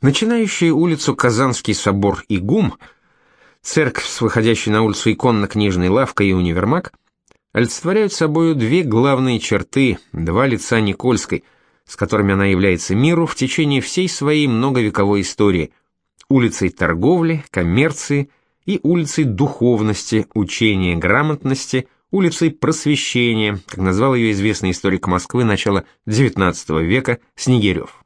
Начинающие улицу Казанский собор и ГУМ, церковь с выходящей на улицу иконно-книжной лавкой и универмаг, олицетворяют собою две главные черты, два лица Никольской, с которыми она является миру в течение всей своей многовековой истории, улицей торговли, коммерции и улицей духовности, учения, грамотности, улицей просвещения, как назвал ее известный историк Москвы начала XIX века Снегирев.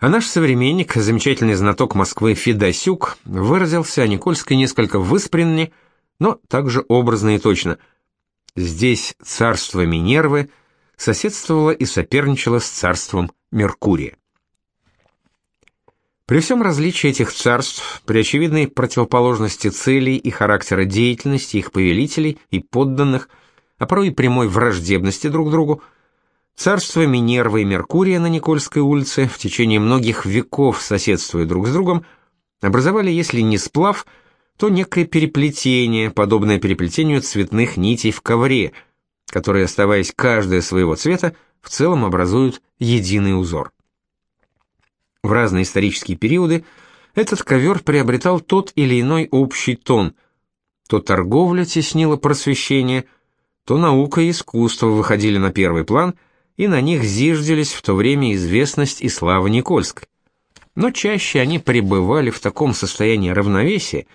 А наш современник, замечательный знаток Москвы Федосюк, выразился о Никольской несколько выспренне, но также образно и точно. Здесь царство Минервы соседствовало и соперничало с царством Меркурия. При всем различии этих царств, при очевидной противоположности целей и характера деятельности их повелителей и подданных, а порой и прямой враждебности друг другу, Царство Минервы и Меркурия на Никольской улице в течение многих веков соседствуя друг с другом, образовали, если не сплав, то некое переплетение, подобное переплетению цветных нитей в ковре, которые, оставаясь каждая своего цвета, в целом образуют единый узор. В разные исторические периоды этот ковер приобретал тот или иной общий тон. То торговля теснила просвещение, то наука и искусство выходили на первый план – и на них зиждились в то время известность и слава Никольской. Но чаще они пребывали в таком состоянии равновесия,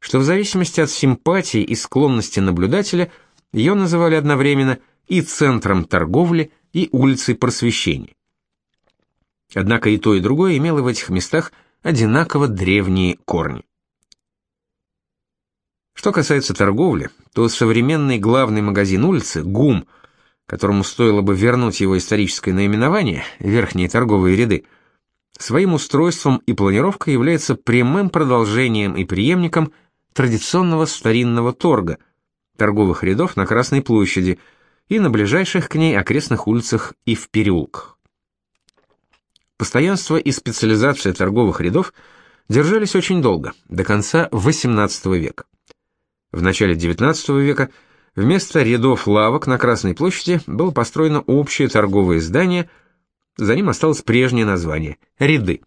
что в зависимости от симпатии и склонности наблюдателя ее называли одновременно и центром торговли, и улицей просвещения. Однако и то, и другое имело в этих местах одинаково древние корни. Что касается торговли, то современный главный магазин улицы, ГУМ – которому стоило бы вернуть его историческое наименование, верхние торговые ряды, своим устройством и планировкой является прямым продолжением и преемником традиционного старинного торга, торговых рядов на Красной площади и на ближайших к ней окрестных улицах и в переулках. Постоянство и специализация торговых рядов держались очень долго, до конца XVIII века. В начале XIX века – Вместо рядов лавок на Красной площади было построено общее торговое здание, за ним осталось прежнее название – «Ряды».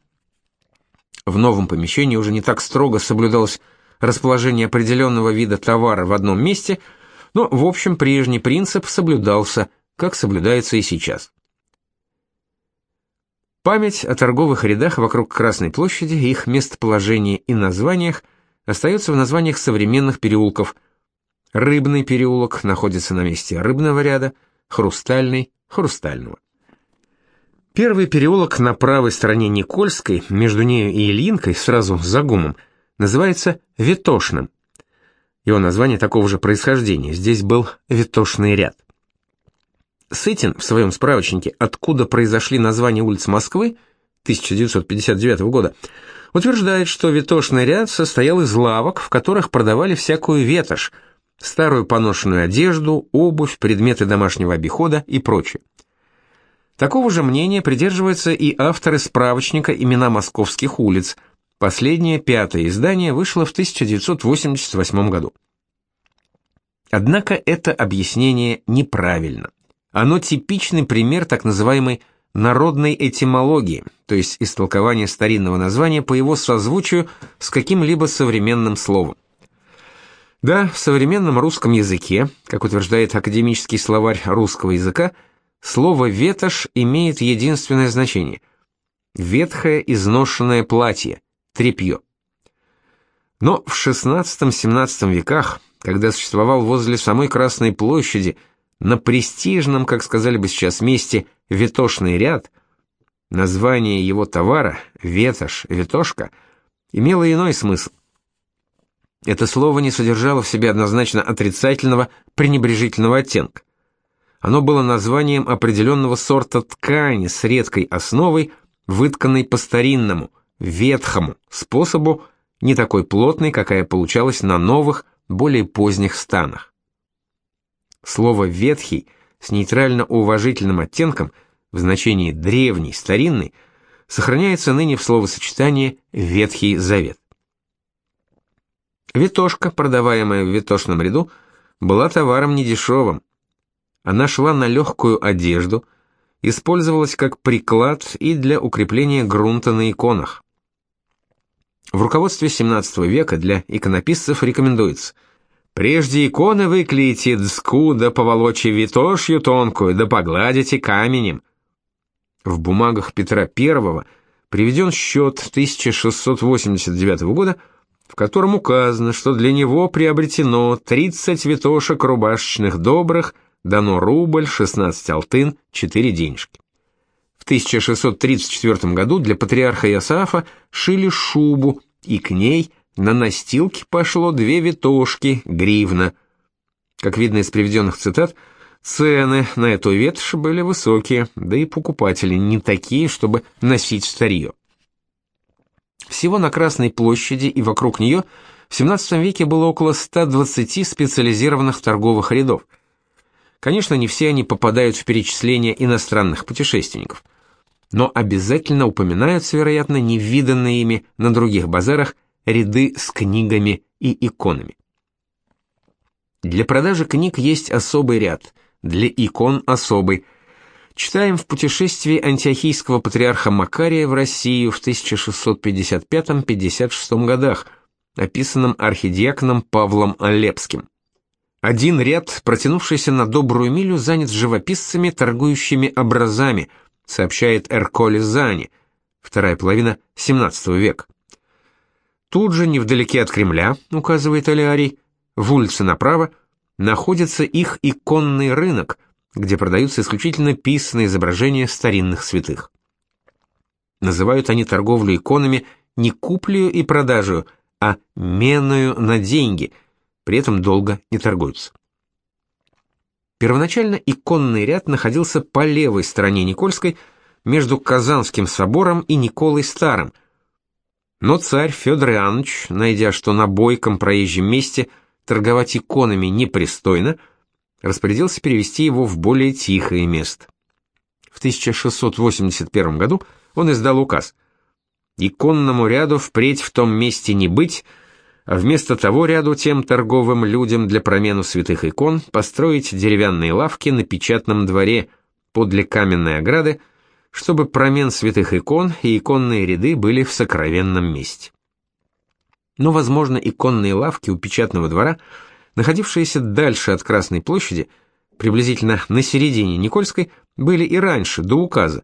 В новом помещении уже не так строго соблюдалось расположение определенного вида товара в одном месте, но, в общем, прежний принцип соблюдался, как соблюдается и сейчас. Память о торговых рядах вокруг Красной площади, их местоположении и названиях остается в названиях современных переулков – Рыбный переулок находится на месте рыбного ряда, Хрустальный – Хрустального. Первый переулок на правой стороне Никольской, между нею и Ильинкой, сразу за гумом, называется Ветошным. Его название такого же происхождения, здесь был Ветошный ряд. Сытин в своем справочнике «Откуда произошли названия улиц Москвы» 1959 года утверждает, что Ветошный ряд состоял из лавок, в которых продавали всякую ветошь – старую поношенную одежду, обувь, предметы домашнего обихода и прочее. Такого же мнения придерживаются и авторы справочника «Имена московских улиц». Последнее, пятое издание вышло в 1988 году. Однако это объяснение неправильно. Оно типичный пример так называемой народной этимологии, то есть истолкования старинного названия по его созвучию с каким-либо современным словом. Да, в современном русском языке, как утверждает академический словарь русского языка, слово «ветошь» имеет единственное значение – ветхое изношенное платье, тряпье. Но в XVI-XVII веках, когда существовал возле самой Красной площади, на престижном, как сказали бы сейчас, месте ветошный ряд, название его товара, ветошь, ветошка, имело иной смысл – это слово не содержало в себе однозначно отрицательного, пренебрежительного оттенка. Оно было названием определенного сорта ткани с редкой основой, вытканной по-старинному, ветхому способу, не такой плотной, какая получалась на новых, более поздних станах. Слово «ветхий» с нейтрально-уважительным оттенком в значении «древний», «старинный» сохраняется ныне в словосочетании «ветхий завет». Витошка, продаваемая в витошном ряду, была товаром недешевым. Она шла на легкую одежду, использовалась как приклад и для укрепления грунта на иконах. В руководстве XVII века для иконописцев рекомендуется «Прежде иконы выклеите дску да поволочи витошью тонкую, да погладите каменем». В бумагах Петра I приведен счет 1689 года, в котором указано, что для него приобретено 30 витошек рубашечных добрых, дано рубль, 16 алтын, 4 денежки. 1634 году для патриарха Иосафа шили шубу, и к ней на настилке пошло две витошки, гривна. Как видно из приведенных цитат, цены на эту ветошь были высокие, да и покупатели не такие, чтобы носить старье. Всего на Красной площади и вокруг нее в XVII веке было около 120 специализированных торговых рядов. Конечно, не все они попадают в перечисление иностранных путешественников – но обязательно упоминаются, вероятно, невиданные ими на других базарах ряды с книгами и иконами. Для продажи книг есть особый ряд, для икон особый. Читаем в путешествии антиохийского патриарха Макария в Россию в 1655-56 годах, описанном архидиаконом Павлом Олепским. Один ряд, протянувшийся на добрую милю, занят живописцами, торгующими образами – сообщает Эрколи Зани, вторая половина XVII века. Тут же, невдалеке от Кремля, указывает Алиарий, в улице направо, находится их иконный рынок, где продаются исключительно писанные изображения старинных святых. Называют они торговлю иконами не куплею и продажу, а меною на деньги, при этом долго не торгуются. Первоначально иконный ряд находился по левой стороне Никольской, между Казанским собором и Николой Старым. Но царь Федор Иоаннович, найдя, что на бойком проезжем месте торговать иконами непристойно, распорядился перевести его в более тихое место. В 1681 году он издал указ «Иконному ряду впредь в том месте не быть», а вместо того ряду тем торговым людям для промену святых икон построить деревянные лавки на печатном дворе подле каменной ограды, чтобы промен святых икон и иконные ряды были в сокровенном месте. Но, возможно, иконные лавки у печатного двора, находившиеся дальше от Красной площади, приблизительно на середине Никольской, были и раньше, до указа,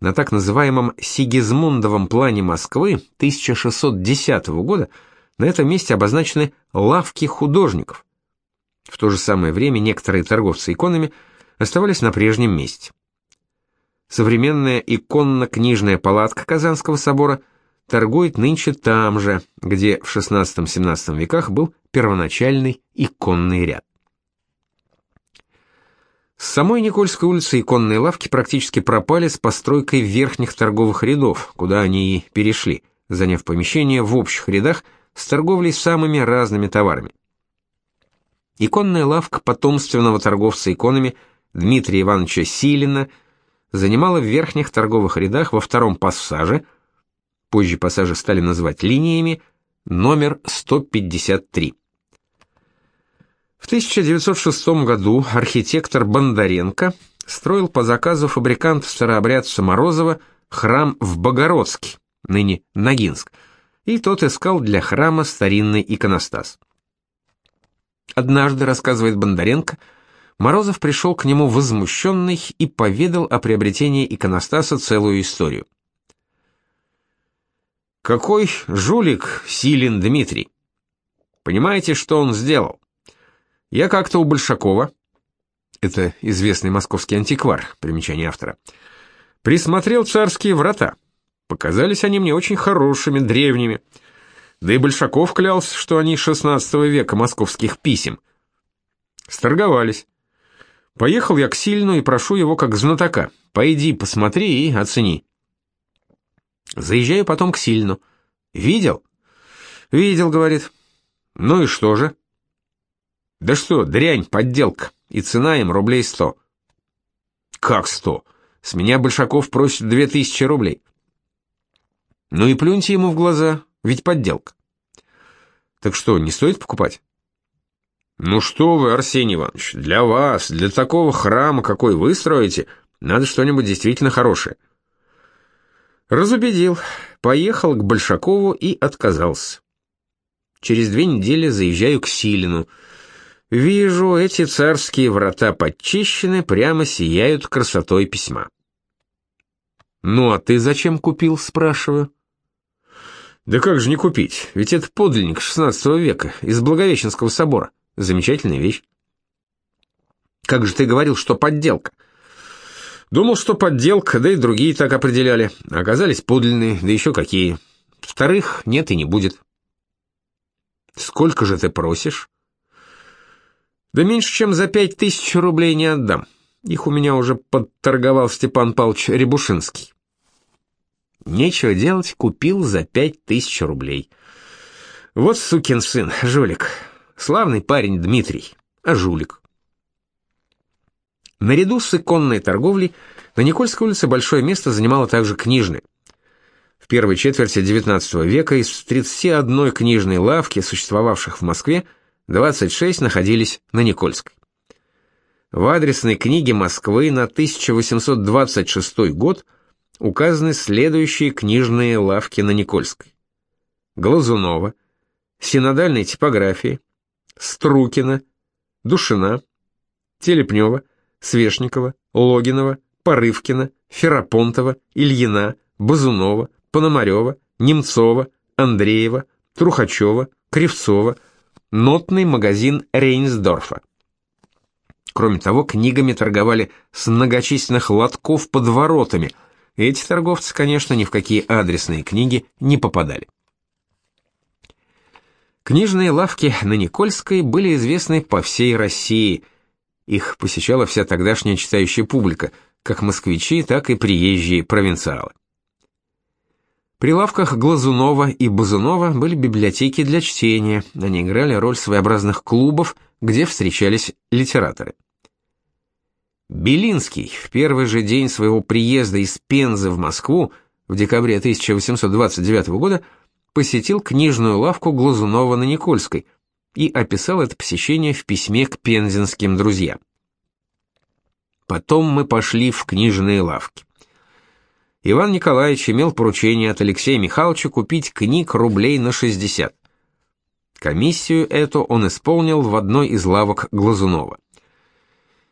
на так называемом Сигизмундовом плане Москвы 1610 года, на этом месте обозначены лавки художников. В то же самое время некоторые торговцы иконами оставались на прежнем месте. Современная иконно-книжная палатка Казанского собора торгует нынче там же, где в XVI-XVII веках был первоначальный иконный ряд. С самой Никольской улицы иконные лавки практически пропали с постройкой верхних торговых рядов, куда они и перешли, заняв помещение в общих рядах – с торговлей самыми разными товарами. Иконная лавка потомственного торговца иконами Дмитрия Ивановича Силина занимала в верхних торговых рядах во втором пассаже, позже пассажи стали называть линиями, номер 153. В 1906 году архитектор Бондаренко строил по заказу фабриканта-старообрядца Морозова храм в Богородске, ныне Ногинск, и тот искал для храма старинный иконостас. Однажды, рассказывает Бондаренко, Морозов пришел к нему возмущенный и поведал о приобретении иконостаса целую историю. Какой жулик Силин Дмитрий. Понимаете, что он сделал? Я как-то у Большакова, это известный московский антиквар, примечание автора, присмотрел царские врата. Показались они мне очень хорошими, древними. Да и Большаков клялся, что они XVI века московских писем. Сторговались. Поехал я к Сильну и прошу его как знатока. Пойди, посмотри и оцени. Заезжаю потом к Сильну. Видел? Видел, говорит. Ну и что же? Да что, дрянь, подделка. И цена им рублей сто. Как сто? С меня Большаков просит две тысячи рублей. Ну и плюньте ему в глаза, ведь подделка. Так что, не стоит покупать? Ну что вы, Арсений Иванович, для вас, для такого храма, какой вы строите, надо что-нибудь действительно хорошее. Разубедил, поехал к Большакову и отказался. Через две недели заезжаю к Силину. Вижу, эти царские врата подчищены, прямо сияют красотой письма. «Ну а ты зачем купил?» — спрашиваю. «Да как же не купить? Ведь это подлинник XVI века, из Благовещенского собора. Замечательная вещь». «Как же ты говорил, что подделка?» «Думал, что подделка, да и другие так определяли. Оказались подлинные, да еще какие. Вторых нет и не будет». «Сколько же ты просишь?» «Да меньше, чем за пять тысяч рублей не отдам. Их у меня уже подторговал Степан Павлович Рябушинский». Нечего делать, купил за пять тысяч рублей. Вот сукин сын, жулик. Славный парень Дмитрий, а жулик. Наряду с иконной торговлей на Никольской улице большое место занимала также книжная. В первой четверти XIX века из 31 книжной лавки, существовавших в Москве, 26 находились на Никольской. В адресной книге Москвы на 1826 год – указаны следующие книжные лавки на Никольской. Глазунова, Синодальной типографии, Струкина, Душина, Телепнева, Свешникова, Логинова, Порывкина, Ферапонтова, Ильина, Базунова, Пономарева, Немцова, Андреева, Трухачева, Кривцова, нотный магазин Рейнсдорфа. Кроме того, книгами торговали с многочисленных лотков под воротами – эти торговцы, конечно, ни в какие адресные книги не попадали. Книжные лавки на Никольской были известны по всей России. Их посещала вся тогдашняя читающая публика, как москвичи, так и приезжие провинциалы. При лавках Глазунова и Базунова были библиотеки для чтения, они играли роль своеобразных клубов, где встречались литераторы. Белинский в первый же день своего приезда из Пензы в Москву в декабре 1829 года посетил книжную лавку Глазунова на Никольской и описал это посещение в письме к пензенским друзьям. Потом мы пошли в книжные лавки. Иван Николаевич имел поручение от Алексея Михайловича купить книг рублей на 60. Комиссию эту он исполнил в одной из лавок Глазунова.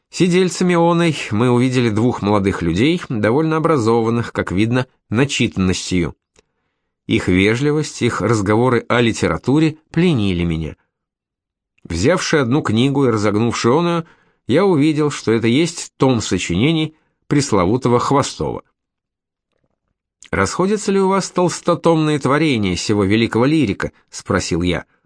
Сидельцами оной мы увидели двух молодых людей, довольно образованных, как видно, начитанностью. Их вежливость, их разговоры о литературе пленили меня. Взявши одну книгу и разогнувши оную, я увидел, что это есть том сочинений пресловутого Хвостова. «Расходятся ли у вас толстотомные творения сего великого лирика?» — спросил я. —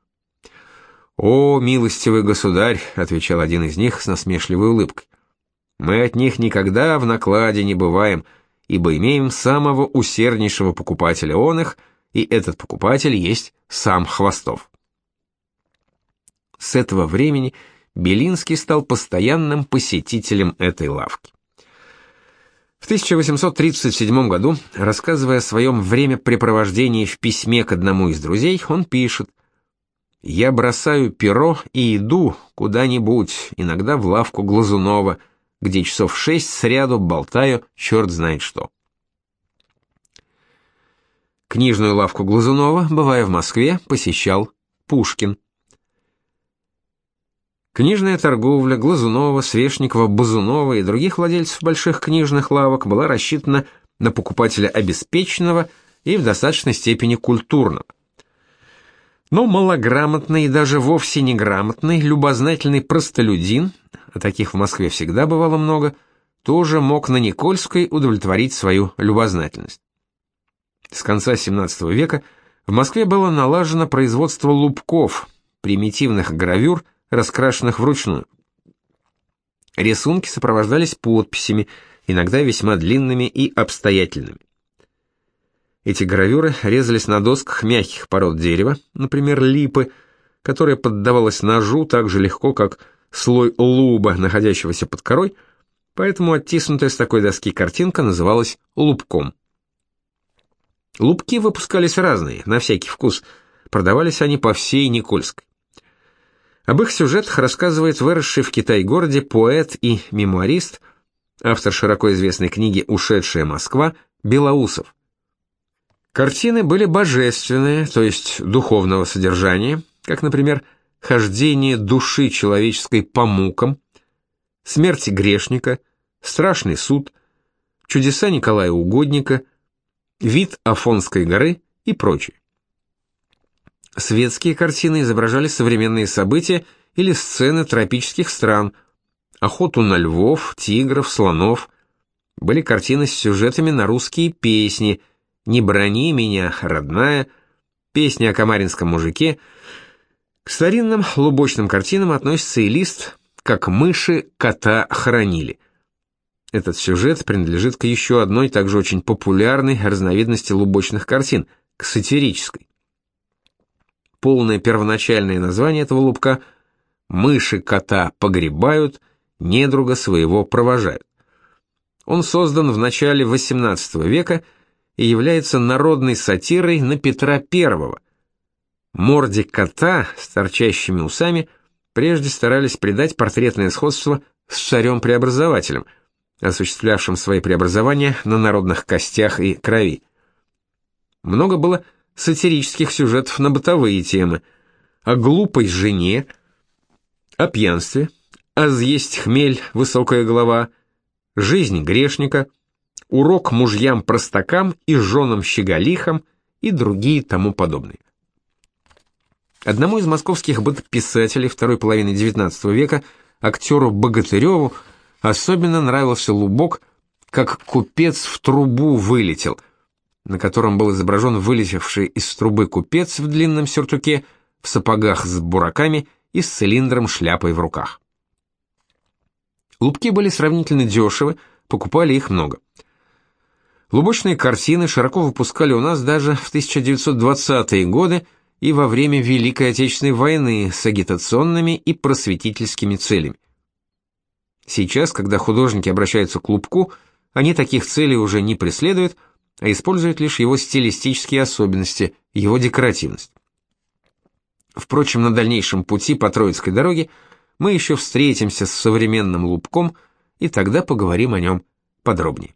«О, милостивый государь», — отвечал один из них с насмешливой улыбкой, — «мы от них никогда в накладе не бываем, ибо имеем самого усерднейшего покупателя он их, и этот покупатель есть сам Хвостов». С этого времени Белинский стал постоянным посетителем этой лавки. В 1837 году, рассказывая о своем времяпрепровождении в письме к одному из друзей, он пишет я бросаю перо и иду куда-нибудь, иногда в лавку Глазунова, где часов шесть сряду болтаю черт знает что. Книжную лавку Глазунова, бывая в Москве, посещал Пушкин. Книжная торговля Глазунова, Свешникова, Базунова и других владельцев больших книжных лавок была рассчитана на покупателя обеспеченного и в достаточной степени культурного. Но малограмотный и даже вовсе неграмотный, любознательный простолюдин, а таких в Москве всегда бывало много, тоже мог на Никольской удовлетворить свою любознательность. С конца XVII века в Москве было налажено производство лубков, примитивных гравюр, раскрашенных вручную. Рисунки сопровождались подписями, иногда весьма длинными и обстоятельными. Эти гравюры резались на досках мягких пород дерева, например, липы, которая поддавалась ножу так же легко, как слой луба, находящегося под корой, поэтому оттиснутая с такой доски картинка называлась лубком. Лубки выпускались разные, на всякий вкус, продавались они по всей Никольской. Об их сюжетах рассказывает выросший в Китай-городе поэт и мемуарист, автор широко известной книги «Ушедшая Москва» Белоусов. Картины были божественные, то есть духовного содержания, как, например, «Хождение души человеческой по мукам», «Смерть грешника», «Страшный суд», «Чудеса Николая Угодника», «Вид Афонской горы» и прочее. Светские картины изображали современные события или сцены тропических стран, охоту на львов, тигров, слонов. Были картины с сюжетами на русские песни «Не брони меня, родная», песни о камаринском мужике. К старинным лубочным картинам относится и лист «Как мыши кота хранили». Этот сюжет принадлежит к еще одной также очень популярной разновидности лубочных картин – к сатирической. Полное первоначальное название этого лубка «Мыши кота погребают, недруга своего провожают». Он создан в начале XVIII века и является народной сатирой на Петра I. Морде кота с торчащими усами прежде старались придать портретное сходство с царем-преобразователем, осуществлявшим свои преобразования на народных костях и крови. Много было сатирических сюжетов на бытовые темы, о глупой жене, о пьянстве, о съесть хмель, высокая голова, жизнь грешника, урок мужьям-простакам и женам-щеголихам и другие тому подобные. Одному из московских бытописателей второй половины XIX века, актеру Богатыреву, особенно нравился Лубок, как купец в трубу вылетел – на котором был изображен вылетевший из трубы купец в длинном сюртуке, в сапогах с бураками и с цилиндром шляпой в руках. Лубки были сравнительно дешевы, покупали их много. Лубочные картины широко выпускали у нас даже в 1920-е годы и во время Великой Отечественной войны с агитационными и просветительскими целями. Сейчас, когда художники обращаются к Лубку, они таких целей уже не преследуют, а использует лишь его стилистические особенности, его декоративность. Впрочем, на дальнейшем пути по Троицкой дороге мы еще встретимся с современным лубком, и тогда поговорим о нем подробнее.